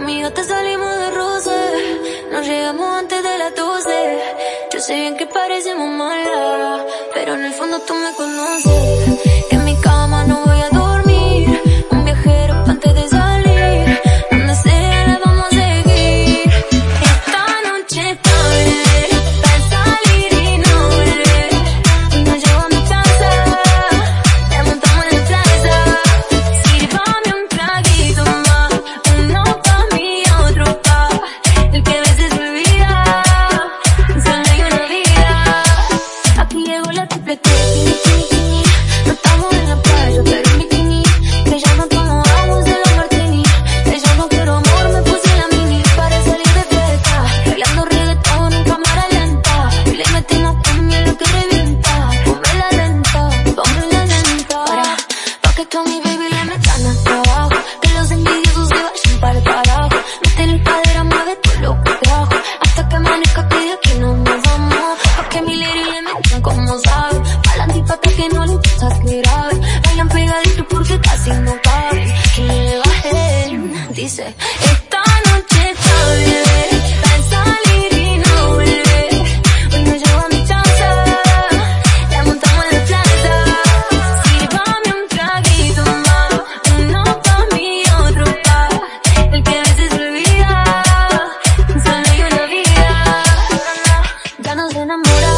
Conmigo te salimos de roce, nos llegamos antes de las 12. Yo sé bien que parecemos malas, pero en el fondo tú me conoces. que tú a mi baby le metan hasta abajo. Que los envidiosos se vayan para el carajo. Meten en cadera, mueve todo lo que trajo. Hasta que amanezca que de aquí no nos vamos. Porque mi lady le metan como sabe. Pa' la antipata que no le importa que grave. Bailan pegadito porque casi no cabe. Que le bajen, dice. Enamora,